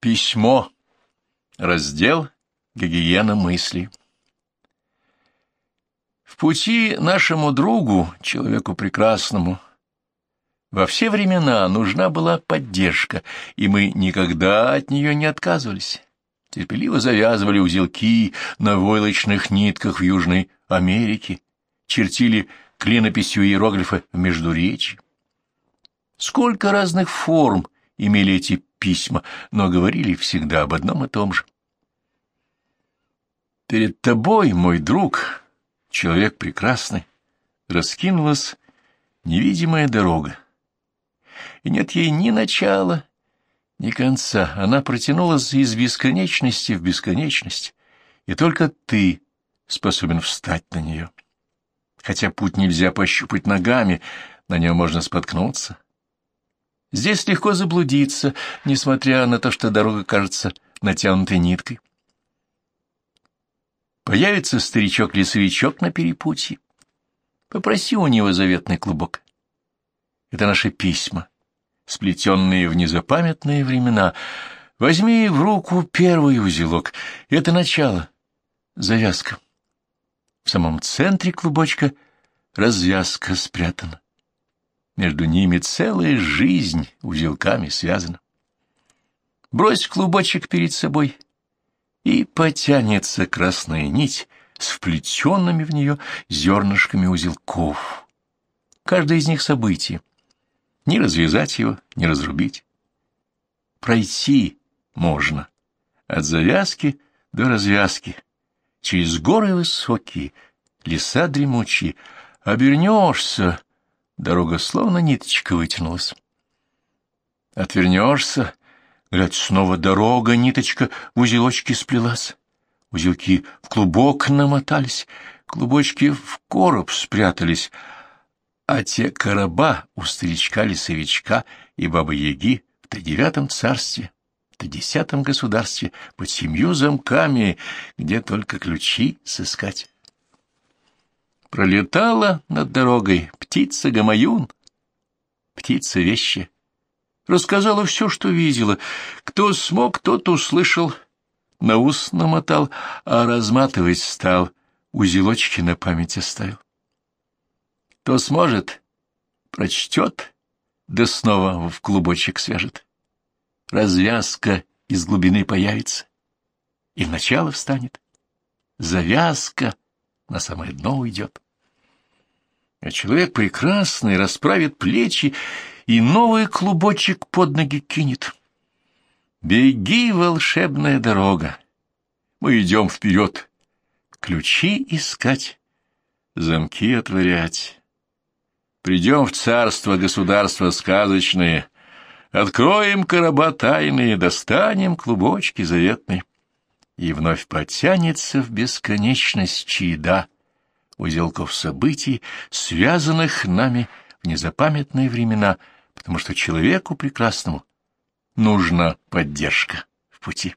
Письмо. Раздел «Гигиена мысли». В пути нашему другу, человеку прекрасному, во все времена нужна была поддержка, и мы никогда от нее не отказывались. Терпеливо завязывали узелки на войлочных нитках в Южной Америке, чертили клинописью иероглифы в Междуречии. Сколько разных форм имели эти письма, но говорили всегда об одном и том же. Перед тобой, мой друг, человек прекрасный, раскинулась невидимая дорога. И нет ей ни начала, ни конца. Она протянулась из бесконечности в бесконечность, и только ты способен встать на нее. Хотя путь нельзя пощупать ногами, на нем можно споткнуться, Здесь легко заблудиться, несмотря на то, что дорога кажется натянутой ниткой. Появится старичок-лесовичок на перепутье. Попроси у него заветный клубок. Это наши письма, сплетенные в незапамятные времена. Возьми в руку первый узелок. Это начало, завязка. В самом центре клубочка развязка спрятана. Между ними целая жизнь узелками связана. Брось клубочек перед собой, и потянется красная нить с вплетенными в нее зернышками узелков. Каждое из них событие. Не развязать его, не разрубить. Пройти можно от завязки до развязки, через горы высокие, леса дремучие, обернешься Дорога словно ниточка вытянулась. Отвернешься, глядь, снова дорога, ниточка в узелочке сплелась. Узелки в клубок намотались, клубочки в короб спрятались, а те короба у старичка-лесовичка и бабы-яги в тридевятом царстве, в тридесятом государстве, под семью замками, где только ключи сыскать. Пролетала над дорогой птица Гамаюн, птица вещи. Рассказала все, что видела. Кто смог, тот услышал, на ус намотал, а разматывать стал, узелочки на память оставил. Кто сможет, прочтет, да снова в клубочек свяжет. Развязка из глубины появится, и начало встанет. Завязка на самое дно уйдет. А человек прекрасный расправит плечи и новый клубочек под ноги кинет. Беги, волшебная дорога, мы идем вперед, ключи искать, замки отворять. Придем в царство государства сказочные, откроем короба тайные, достанем клубочки заветные и вновь потянется в бесконечность чьи-да узелков событий, связанных нами в незапамятные времена, потому что человеку прекрасному нужна поддержка в пути.